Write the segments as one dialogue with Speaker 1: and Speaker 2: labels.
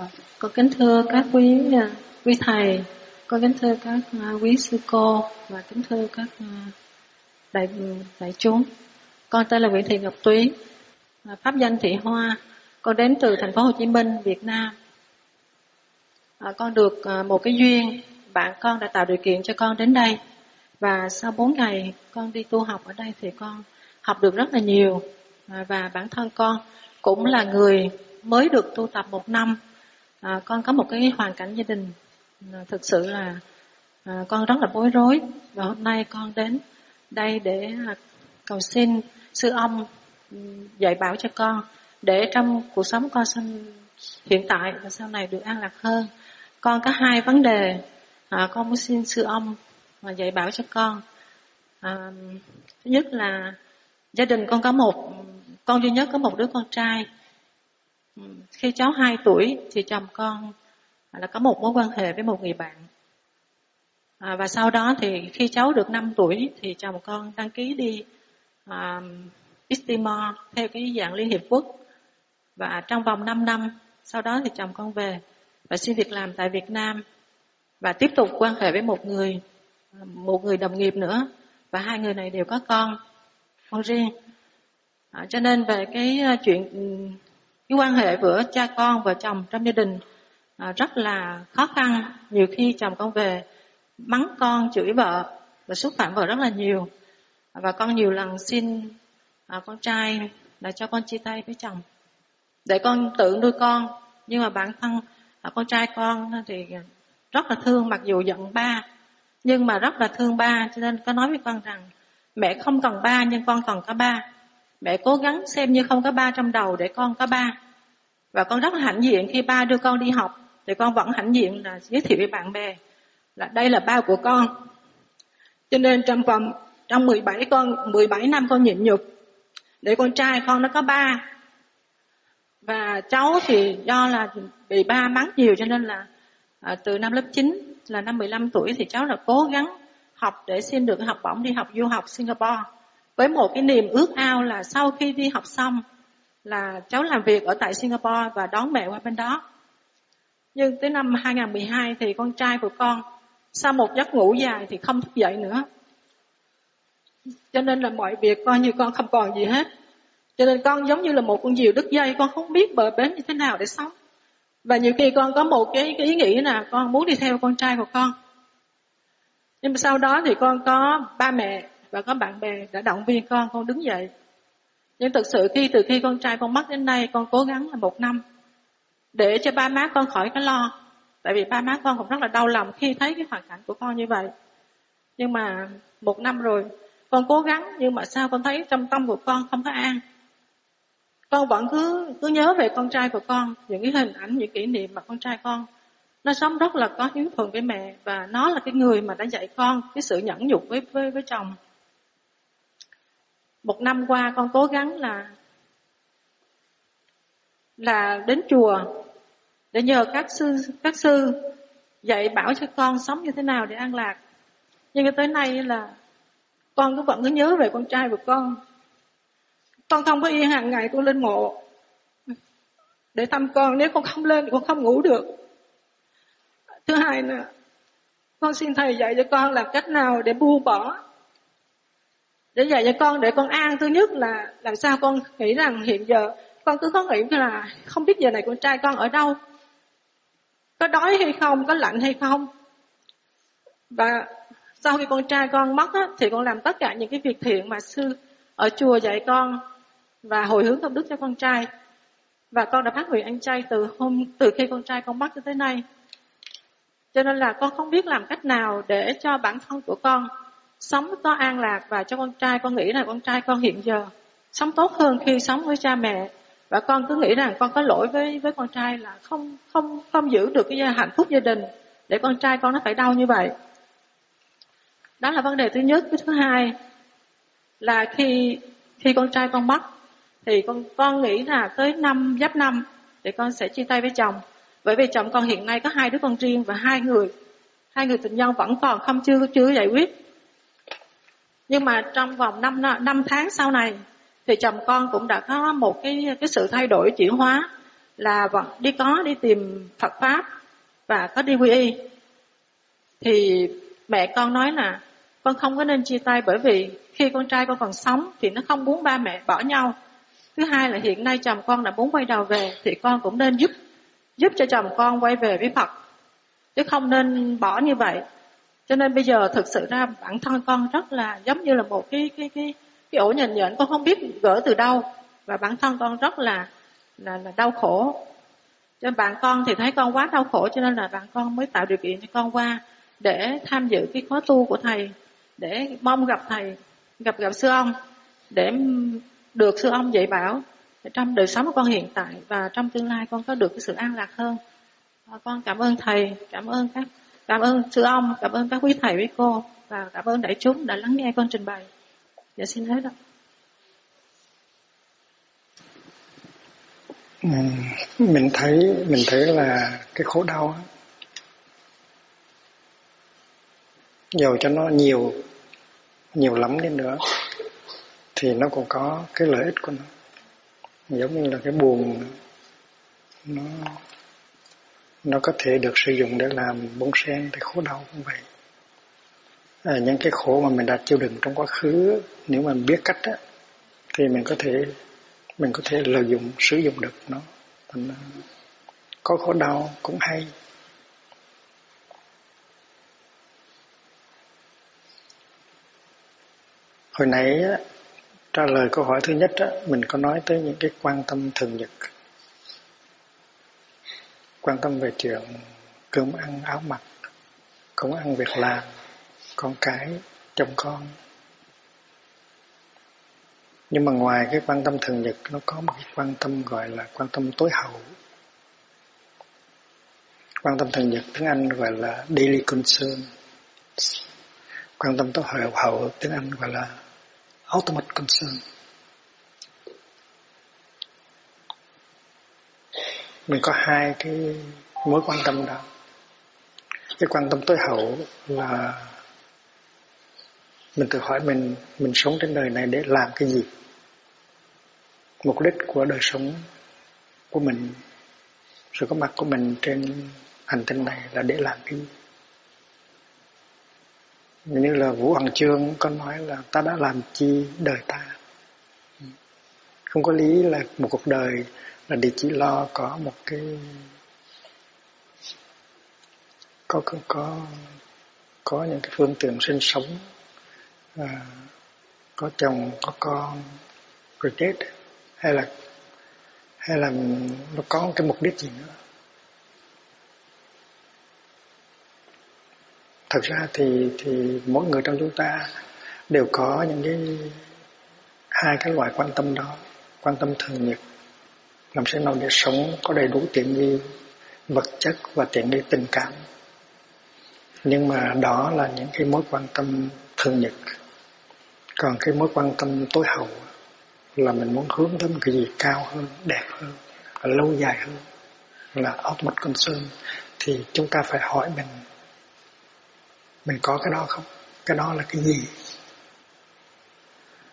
Speaker 1: Ờ, con kính thưa các quý ờ, quý thầy con kính thưa các ờ, quý sư cô và kính thưa các đại đại chúng. Con tên là Nguyễn Thị Ngọc Tuyến, pháp danh Thị Hoa. Con đến từ thành phố Hồ Chí Minh Việt Nam. À, con được một cái duyên bạn con đã tạo điều kiện cho con đến đây. Và sau 4 ngày con đi tu học ở đây thì con học được rất là nhiều. Và bản thân con cũng là người mới được tu tập một năm à, con có một cái hoàn cảnh gia đình à, thực sự là à, con rất là bối rối. Và hôm nay con đến đây để à, cầu xin sư ông ừ, dạy bảo cho con để trong cuộc sống con sinh hiện tại và sau này được an lạc hơn. Con có hai vấn đề à, con muốn xin sư ông mà dạy bảo cho con. À, thứ nhất là gia đình con có một con duy nhất có một đứa con trai. Ừ. khi cháu 2 tuổi thì chồng con là có một mối quan hệ với một người bạn. À, và sau đó thì khi cháu được 5 tuổi thì chồng con đăng ký đi à, Istimor theo cái dạng Liên Hiệp Quốc. Và trong vòng 5 năm sau đó thì chồng con về và xin việc làm tại Việt Nam và tiếp tục quan hệ với một người một người đồng nghiệp nữa. Và hai người này đều có con con riêng. À, cho nên về cái à, chuyện cái quan hệ giữa cha con và chồng trong gia đình à, rất là khó khăn. Nhiều khi chồng con về mắng con chửi vợ và xúc phạm vợ rất là nhiều. Và con nhiều lần xin à, con trai là cho con chia tay với chồng để con tự nuôi con. Nhưng mà bản thân à, con trai con thì rất là thương mặc dù giận ba nhưng mà rất là thương ba. Cho nên có nói với con rằng mẹ không cần ba nhưng con cần có ba mẹ cố gắng xem như không có ba trong đầu để con có ba. Và con rất là hãnh diện khi ba đưa con đi học thì con vẫn hãnh diện là giới thiệu với bạn bè là đây là ba của con. Cho nên trong vòng trong 17 con 17 năm con nhịn nhục để con trai con nó có ba. Và cháu thì do là bị ba mắng nhiều cho nên là à, từ năm lớp 9 là năm 15 tuổi thì cháu là cố gắng học để xin được học bổng đi học du học Singapore với một cái niềm ước ao là sau khi đi học xong là cháu làm việc ở tại Singapore và đón mẹ qua bên đó. Nhưng tới năm 2012 thì con trai của con sau một giấc ngủ dài thì không thức dậy nữa. Cho nên là mọi việc coi như con không còn gì hết. Cho nên con giống như là một con diều đứt dây, con không biết bờ bến như thế nào để sống. Và nhiều khi con có một cái, cái ý nghĩ là con muốn đi theo con trai của con. Nhưng mà sau đó thì con có ba mẹ và có bạn bè đã động viên con con đứng dậy. Nhưng thực sự khi, từ khi con trai con mất đến nay, con cố gắng là một năm để cho ba má con khỏi cái lo. Tại vì ba má con cũng rất là đau lòng khi thấy cái hoàn cảnh của con như vậy. Nhưng mà một năm rồi, con cố gắng nhưng mà sao con thấy trong tâm của con không có an? Con vẫn cứ cứ nhớ về con trai của con, những cái hình ảnh, những kỷ niệm mà con trai con, nó sống rất là có hiếu thuận với mẹ và nó là cái người mà đã dạy con cái sự nhẫn nhục với với với chồng một năm qua con cố gắng là là đến chùa để nhờ các sư các sư dạy bảo cho con sống như thế nào để an lạc. Nhưng tới nay là con cứ vẫn cứ nhớ về con trai của con. Con không có yên hàng ngày con lên mộ để thăm con, nếu con không lên con không ngủ được. Thứ hai là con xin thầy dạy cho con làm cách nào để buông bỏ để dạy cho con để con an. Thứ nhất là làm sao con nghĩ rằng hiện giờ con cứ có nghĩ là không biết giờ này con trai con ở đâu. Có đói hay không có lạnh hay không. Và sau khi con trai con mất á, thì con làm tất cả những cái việc thiện mà sư ở chùa dạy con và hồi hướng công đức cho con trai. Và con đã phát nguyện ăn chay từ hôm từ khi con trai con mất cho tới nay. Cho nên là con không biết làm cách nào để cho bản thân của con sống có an lạc và cho con trai, con nghĩ là con trai con hiện giờ sống tốt hơn khi sống với cha mẹ. Và con cứ nghĩ rằng con có lỗi với với con trai là không không không giữ được cái hạnh phúc gia đình để con trai con nó phải đau như vậy. Đó là vấn đề thứ nhất. Cái thứ hai là khi khi con trai con mất thì con con nghĩ là tới năm, giáp năm thì con sẽ chia tay với chồng. Bởi vì chồng con hiện nay có hai đứa con riêng và hai người hai người tình nhân vẫn còn không chưa chưa giải quyết nhưng mà trong vòng 5, 5 tháng sau này thì chồng con cũng đã có một cái cái sự thay đổi chuyển hóa là vẫn đi có đi tìm Phật pháp và có đi quy y. Thì mẹ con nói là con không có nên chia tay bởi vì khi con trai con còn sống thì nó không muốn ba mẹ bỏ nhau. Thứ hai là hiện nay chồng con đã muốn quay đầu về thì con cũng nên giúp giúp cho chồng con quay về với Phật chứ không nên bỏ như vậy cho nên bây giờ thực sự ra bản thân con rất là giống như là một cái cái cái cái ổ nhện nhện con không biết gỡ từ đâu. Và bản thân con rất là là, là đau khổ. Cho nên bạn con thì thấy con quá đau khổ cho nên là bạn con mới tạo điều kiện cho con qua để tham dự cái khóa tu của thầy để mong gặp thầy gặp gặp sư ông để được sư ông dạy bảo trong đời sống của con hiện tại và trong tương lai con có được cái sự an lạc hơn. Con cảm ơn thầy cảm ơn các cảm ơn sư ông, cảm ơn các quý thầy quý cô và cảm ơn đại chúng đã lắng nghe con trình bày. Dạ xin hết ạ.
Speaker 2: Mình thấy mình thấy là cái khổ đau dầu cho nó nhiều nhiều lắm đi nữa, thì nó cũng có cái lợi ích của nó. Giống như là cái buồn, nó nó có thể được sử dụng để làm bông sen thì khổ đau cũng vậy. À, những cái khổ mà mình đã chịu đựng trong quá khứ nếu mà mình biết cách á, thì mình có thể mình có thể lợi dụng sử dụng được nó. Mình à, có khổ đau cũng hay. Hồi nãy á, trả lời câu hỏi thứ nhất á, mình có nói tới những cái quan tâm thường nhật quan tâm về chuyện cơm ăn áo mặc công ăn việc làm, con cái, chồng con. Nhưng mà ngoài cái quan tâm thường nhật, nó có một cái quan tâm gọi là quan tâm tối hậu. Quan tâm thường nhật, tiếng Anh gọi là daily concern. Quan tâm tối hậu hậu, tiếng Anh gọi là ultimate concern. Mình có hai cái mối quan tâm đó. Cái quan tâm tối hậu là mình tự hỏi mình mình sống trên đời này để làm cái gì? Mục đích của đời sống của mình, sự có mặt của mình trên hành tinh này là để làm cái gì? Như là Vũ Hoàng Trương có nói là ta đã làm chi đời ta. Không có lý là một cuộc đời là để chỉ lo có một cái có có có, có những cái phương tiện sinh sống à, có chồng có con rồi chết hay là hay là nó có cái mục đích gì nữa. Thật ra thì thì mỗi người trong chúng ta đều có những cái hai cái loại quan tâm đó quan tâm thường nhật làm sao nào để sống có đầy đủ tiện nghi vật chất và tiện nghi tình cảm. Nhưng mà đó là những cái mối quan tâm thường nhật. Còn cái mối quan tâm tối hậu là mình muốn hướng tới một cái gì cao hơn đẹp hơn và lâu dài hơn là ultimate concern thì chúng ta phải hỏi mình mình có cái đó không? Cái đó là cái gì?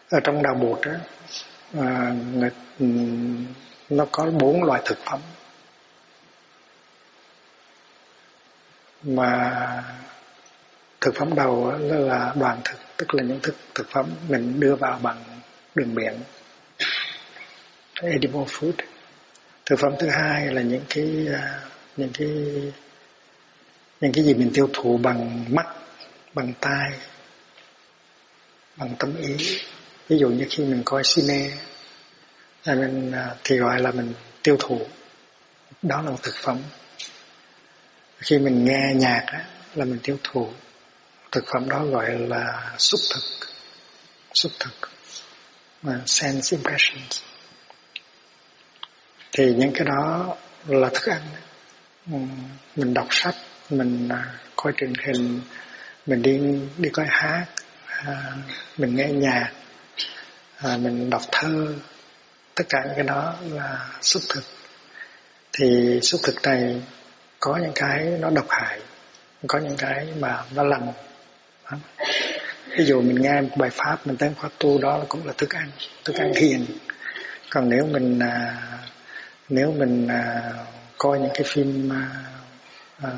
Speaker 2: Ở trong đạo bụt á à, người, nó có bốn loại thực phẩm. Mà thực phẩm đầu đó là đoàn thực, tức là những thực thực phẩm mình đưa vào bằng đường miệng. Edible food. Thực phẩm thứ hai là những cái à, những cái những cái gì mình tiêu thụ bằng mắt, bằng tai, bằng tâm ý. Ví dụ như khi mình coi cine là mình thì gọi là mình tiêu thụ. Đó là một thực phẩm. Khi mình nghe nhạc á, là mình tiêu thụ. Thực phẩm đó gọi là xúc thực. Xúc thực. Mà sense impressions. Thì những cái đó là thức ăn. Ừ, mình đọc sách mình à, coi truyền hình mình đi đi coi hát à, mình nghe nhạc à, mình đọc thơ tất cả những cái đó là xúc thực. Thì xúc thực này có những cái nó độc hại có những cái mà nó lành. Ví dụ mình nghe một bài pháp mình tới khóa tu đó cũng là thức ăn thức ăn hiền. Còn nếu mình à, nếu mình à, coi những cái phim à, à,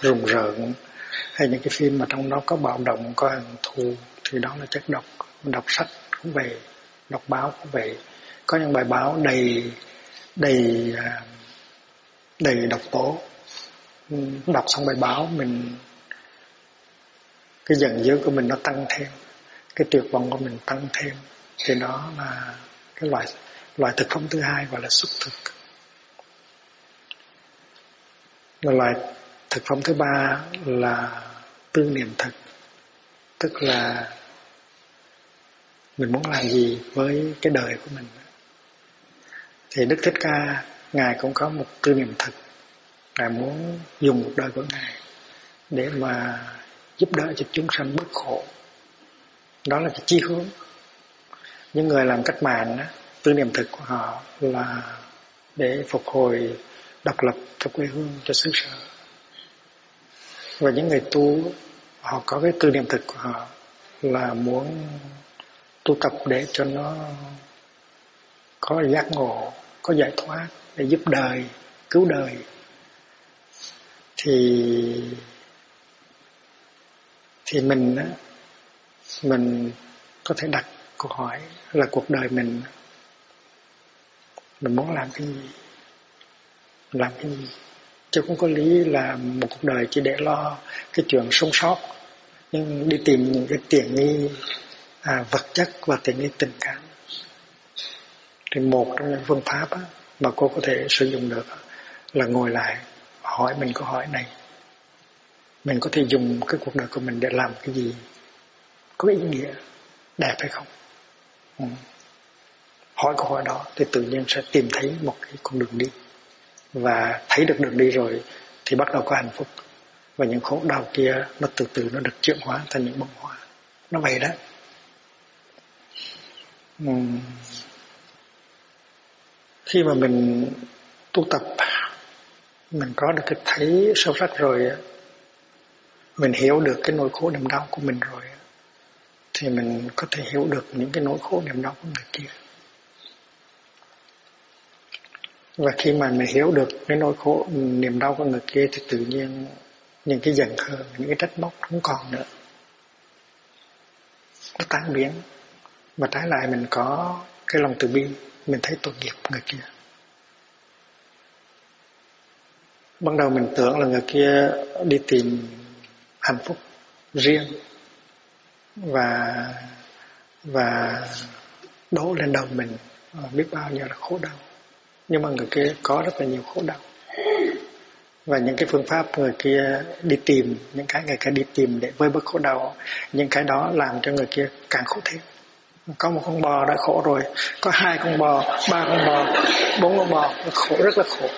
Speaker 2: rùng rợn hay những cái phim mà trong đó có bạo động có hận thù thì đó là chất độc. Đọc sách cũng vậy đọc báo cũng vậy có những bài báo đầy đầy à, đầy độc tố. Đọc xong bài báo mình, cái giận dữ của mình nó tăng thêm, cái tuyệt vọng của mình tăng thêm. Thì đó là cái loại loại thực phẩm thứ hai gọi là xúc thực. Và loại thực phẩm thứ ba là tư niệm thực. Tức là mình muốn làm gì với cái đời của mình? Thì đức thích ca ngài cũng có một tư niệm thực ngài muốn dùng một đời của ngài để mà giúp đỡ cho chúng sanh bớt khổ. Đó là cái chi hướng. Những người làm cách mạng đó, tư niệm thực của họ là để phục hồi độc lập cho quê hương cho xứ sở. Và những người tu họ có cái tư niệm thực của họ là muốn tu tập để cho nó có giác ngộ có giải thoát để giúp đời cứu đời. Thì thì mình á mình có thể đặt câu hỏi là cuộc đời mình mình muốn làm cái gì? Làm cái gì? Chứ không có lý là một cuộc đời chỉ để lo cái chuyện sống sót nhưng đi tìm những cái tiện nghi à, vật chất và tiện nghi tình cảm thì một trong những phương pháp á, mà cô có thể sử dụng được là ngồi lại hỏi mình câu hỏi này. Mình có thể dùng cái cuộc đời của mình để làm cái gì? Có ý nghĩa đẹp hay không? Ừ. hỏi câu hỏi đó thì tự nhiên sẽ tìm thấy một cái con đường đi. Và thấy được đường đi rồi thì bắt đầu có hạnh phúc. Và những khổ đau kia nó từ từ nó được chuyển hóa thành những bông hoa. Nó vậy đó. Ừ khi mà mình tu tập, mình có được cái thấy sâu sắc rồi mình hiểu được cái nỗi khổ niềm đau của mình rồi thì mình có thể hiểu được những cái nỗi khổ niềm đau của người kia. Và khi mà mình hiểu được cái nỗi khổ niềm đau của người kia thì tự nhiên những cái giận hờn, những cái trách móc không còn nữa. Nó tan biến. Mà trái lại mình có cái lòng từ bi mình thấy tội nghiệp người kia. Ban đầu mình tưởng là người kia đi tìm hạnh phúc riêng và và đổ lên đầu mình ờ, biết bao nhiêu là khổ đau. Nhưng mà người kia có rất là nhiều khổ đau. Và những cái phương pháp người kia đi tìm, những cái người kia đi tìm để vơi bớt khổ đau, những cái đó làm cho người kia càng khổ thêm có một con bò đã khổ rồi. Có hai con bò ba con bò bốn con bò. Khổ rất là khổ.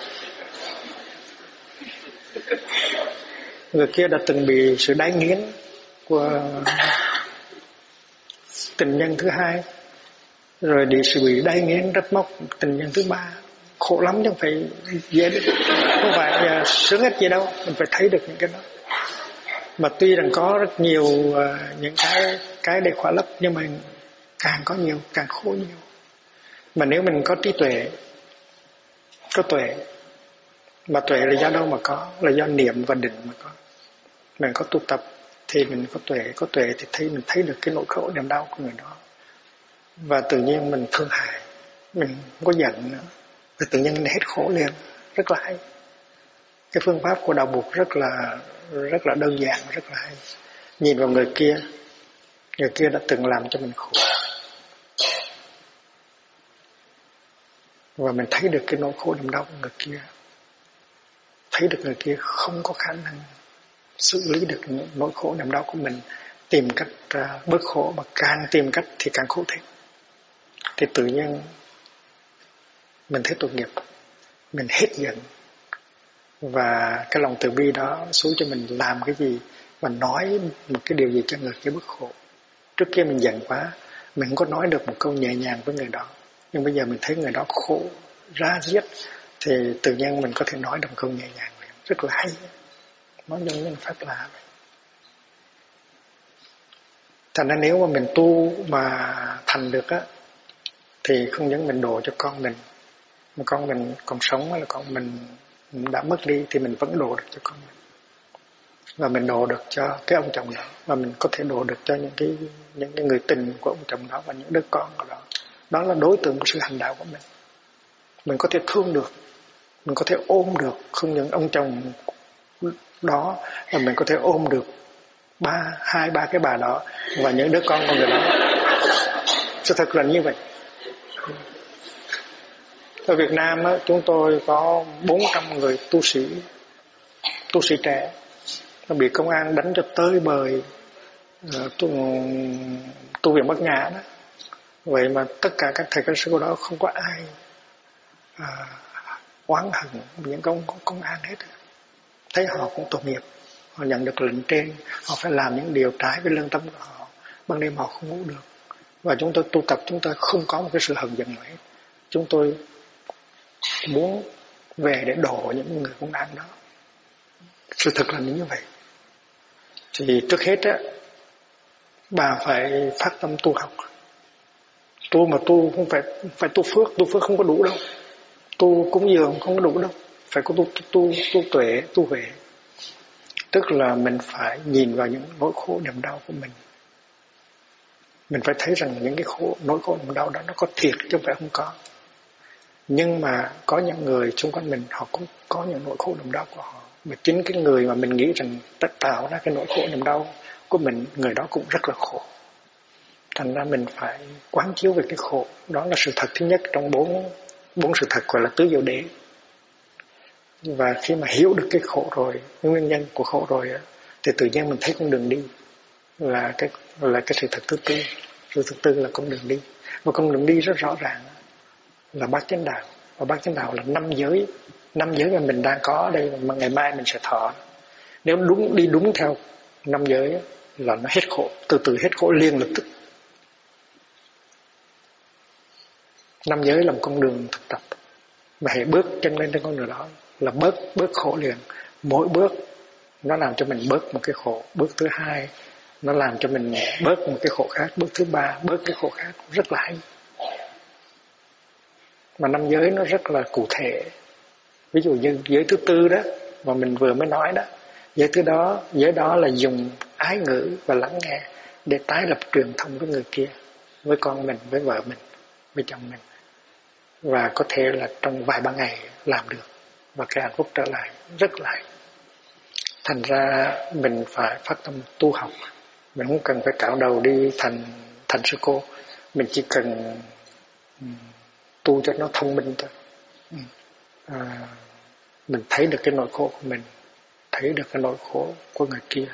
Speaker 2: Người kia đã từng bị sự đáy nghiến của tình nhân thứ hai rồi đi sự bị đáy nghiến rất móc tình nhân thứ ba. Khổ lắm chứ không phải dễ không phải à, sướng hết gì đâu. Mình phải thấy được những cái đó. Mà tuy rằng có rất nhiều uh, những cái cái để khỏa lấp nhưng mà càng có nhiều, càng khổ nhiều. Mà nếu mình có trí tuệ, có tuệ, mà tuệ là do đâu mà có? Là do niệm và định mà có. Mình có tu tập thì mình có tuệ có tuệ thì thấy, mình thấy được cái nỗi khổ, niềm đau của người đó. Và tự nhiên mình thương hại, mình không có giận nữa. Và tự nhiên hết khổ liền rất là hay. Cái phương pháp của đạo buộc rất là rất là đơn giản, rất là hay. Nhìn vào người kia người kia đã từng làm cho mình khổ. Và mình thấy được cái nỗi khổ niềm đau của người kia. Thấy được người kia không có khả năng xử lý được nỗi khổ niềm đau của mình. Tìm cách à, bớt khổ, mà càng tìm cách thì càng khổ thêm. Thì tự nhiên mình thấy tội nghiệp, mình hết giận. Và cái lòng từ bi đó xuống cho mình làm cái gì và nói một cái điều gì cho người kia bớt khổ. Trước kia mình giận quá, mình không có nói được một câu nhẹ nhàng với người đó nhưng bây giờ mình thấy người đó khổ, ra giết, thì tự nhiên mình có thể nói đồng một câu nhẹ nhàng rất là hay. Nói giống như pháp là vậy thành ra nếu mà mình tu mà thành được á, thì không những mình đổ cho con mình, mà con mình còn sống hay là con mình đã mất đi thì mình vẫn đổ được cho con mình. Và mình đổ được cho cái ông chồng đó, và mình có thể đổ được cho những cái những cái người tình của ông chồng đó và những đứa con của đó đó là đối tượng của sự hành đạo của mình. Mình có thể thương được mình có thể ôm được không những ông chồng đó mà mình có thể ôm được ba hai ba cái bà đó và những đứa con của người đó. Sự thật là như vậy. Ở Việt Nam á, chúng tôi có 400 người tu sĩ tu sĩ trẻ. Nó bị công an đánh cho tới bời ờ, tu, tu viện bất ngã đó vậy mà tất cả các thầy các sư đó không có ai à, oán hận những công công an hết. Thấy họ cũng tội nghiệp họ nhận được lệnh trên họ phải làm những điều trái với lương tâm của họ ban đêm họ không ngủ được. Và chúng tôi tu tập chúng tôi không có một cái sự hận giận nào hết. Chúng tôi muốn về để đổ những người công an đó. Sự thật là như vậy. Thì trước hết á bà phải phát tâm tu học tu mà tu không phải phải tu phước tu phước không có đủ đâu. Tu cúng dường không có đủ đâu. Phải có tu tu tu, tu tuệ tu huệ. Tức là mình phải nhìn vào những nỗi khổ niềm đau của mình. Mình phải thấy rằng những cái khổ nỗi khổ niềm đau đó nó có thiệt chứ không phải không có. Nhưng mà có những người xung quanh mình họ cũng có những nỗi khổ niềm đau của họ. Mà chính cái người mà mình nghĩ rằng tất tạo ra cái nỗi khổ niềm đau của mình người đó cũng rất là khổ thành ra mình phải quán chiếu về cái khổ. Đó là sự thật thứ nhất trong bốn bốn sự thật gọi là tứ diệu đế. Và khi mà hiểu được cái khổ rồi, cái nguyên nhân của khổ rồi thì tự nhiên mình thấy con đường đi là cái là cái sự thật thứ tư. Sự thứ tư là con đường đi. Và con đường đi rất rõ ràng là bát chánh đạo. Và bát chánh đạo là năm giới năm giới mà mình đang có ở đây mà ngày mai mình sẽ thọ. Nếu đúng, đi đúng theo năm giới là nó hết khổ. Từ từ hết khổ, liền lập tức. Năm giới là một con đường thực tập. Mà hãy bước chân lên trên con đường đó là bớt bớt khổ liền mỗi bước nó làm cho mình bớt một cái khổ. Bước thứ hai, nó làm cho mình bớt một cái khổ khác. Bước thứ ba, bớt cái khổ khác. Rất là hay. Mà năm giới nó rất là cụ thể. Ví dụ như giới thứ tư đó, mà mình vừa mới nói đó, giới thứ đó, giới đó là dùng ái ngữ và lắng nghe để tái lập truyền thông với người kia, với con mình, với vợ mình, với chồng mình và có thể là trong vài ba ngày làm được. Và cái hạnh phúc trở lại rất lại thành ra mình phải phát tâm tu học. Mình không cần phải cạo đầu đi thành thành sư cô. Mình chỉ cần tu cho nó thông minh thôi. À, mình thấy được cái nỗi khổ của mình thấy được cái nỗi khổ của người kia.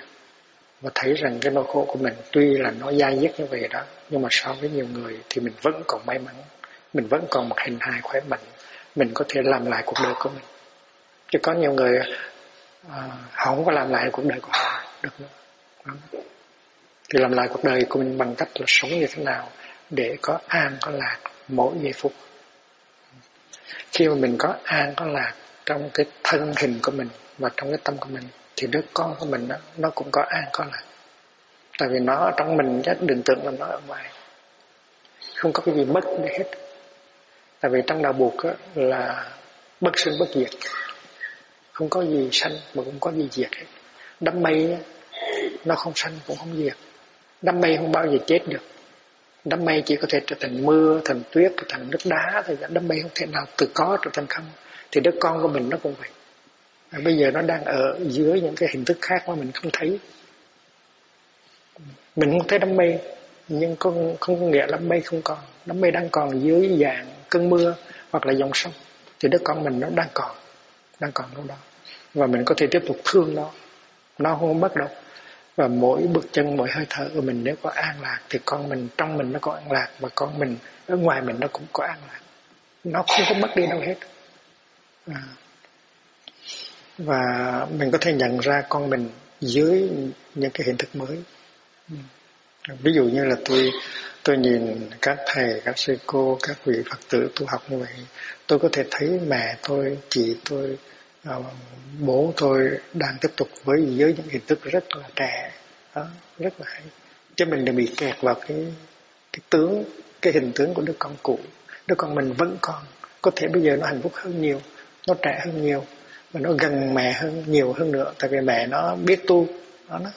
Speaker 2: Và thấy rằng cái nỗi khổ của mình tuy là nó dai dứt như vậy đó nhưng mà so với nhiều người thì mình vẫn còn may mắn mình vẫn còn một hình hài khỏe mạnh. Mình có thể làm lại cuộc đời của mình. Chứ có nhiều người uh, họ không có làm lại cuộc đời của họ được nữa. Thì làm lại cuộc đời của mình bằng cách là sống như thế nào để có an có lạc mỗi giây phút. Khi mà mình có an có lạc trong cái thân hình của mình và trong cái tâm của mình thì đứa con của mình đó, nó cũng có an có lạc. Tại vì nó ở trong mình chứ đừng tưởng là nó ở ngoài. Không có cái gì mất đi hết tại vì trong đạo buộc là bất sinh bất diệt. Không có gì sanh mà cũng có gì diệt hết. Đám mây nó không sanh cũng không diệt. Đám mây không bao giờ chết được. Đám mây chỉ có thể trở thành mưa thành tuyết trở thành nước đá thôi. Đám mây không thể nào từ có trở thành không. Thì đứa con của mình nó cũng vậy. À, bây giờ nó đang ở dưới những cái hình thức khác mà mình không thấy. Mình không thấy đám mây nhưng không không có nghĩa là đám mây không còn. Đám mây đang còn dưới dạng cơn mưa hoặc là dòng sông. Thì đứa con mình nó đang còn đang còn đâu đó. Và mình có thể tiếp tục thương nó. Nó không mất đâu. Và mỗi bước chân, mỗi hơi thở của mình nếu có an lạc thì con mình, trong mình nó có an lạc và con mình, ở ngoài mình nó cũng có an lạc. Nó không có mất đi đâu hết. À. và mình có thể nhận ra con mình dưới những cái hình thức mới. Ừ ví dụ như là tôi tôi nhìn các thầy các sư cô các vị phật tử tu học như vậy tôi có thể thấy mẹ tôi chị tôi ờ, bố tôi đang tiếp tục với giới những hình thức rất là trẻ đó, rất là hay. Chứ mình đừng bị kẹt vào cái cái tướng cái hình tướng của đứa con cũ. Đứa con mình vẫn còn. Có thể bây giờ nó hạnh phúc hơn nhiều nó trẻ hơn nhiều và nó gần mẹ hơn nhiều hơn nữa tại vì mẹ nó biết tu đó nó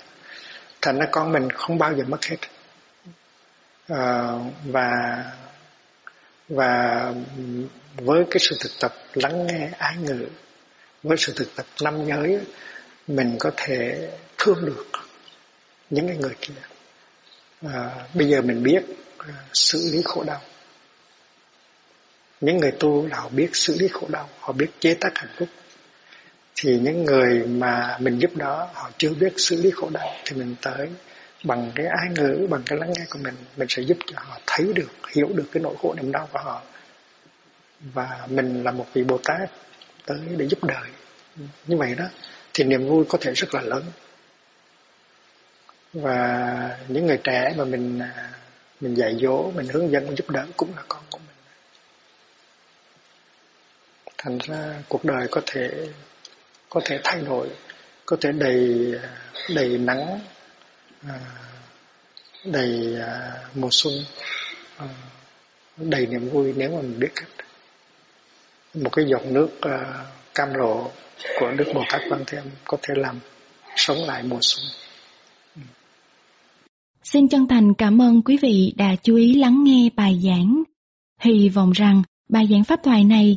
Speaker 2: thành ra con mình không bao giờ mất hết. À, và và với cái sự thực tập lắng nghe ái ngữ với sự thực tập năm giới mình có thể thương được những cái người kia. À, bây giờ mình biết à, xử lý khổ đau. Những người tu là họ biết xử lý khổ đau họ biết chế tác hạnh phúc thì những người mà mình giúp đó, họ chưa biết xử lý khổ đau, thì mình tới bằng cái ái ngữ, bằng cái lắng nghe của mình mình sẽ giúp cho họ thấy được, hiểu được cái nỗi khổ niềm đau của họ. Và mình là một vị bồ tát tới để giúp đời như vậy đó, thì niềm vui có thể rất là lớn. Và những người trẻ mà mình à, mình dạy dỗ, mình hướng dẫn, mình giúp đỡ cũng là con của mình. Thành ra cuộc đời có thể có thể thay đổi, có thể đầy đầy nắng à, đầy à, mùa xuân à, đầy niềm vui nếu mà mình biết cách một cái giọt nước cam lộ của Đức Bồ Tát Quan thêm có thể làm sống lại mùa xuân.
Speaker 3: Xin chân thành cảm ơn quý vị đã chú ý lắng nghe bài giảng. Hy vọng rằng bài giảng pháp thoại này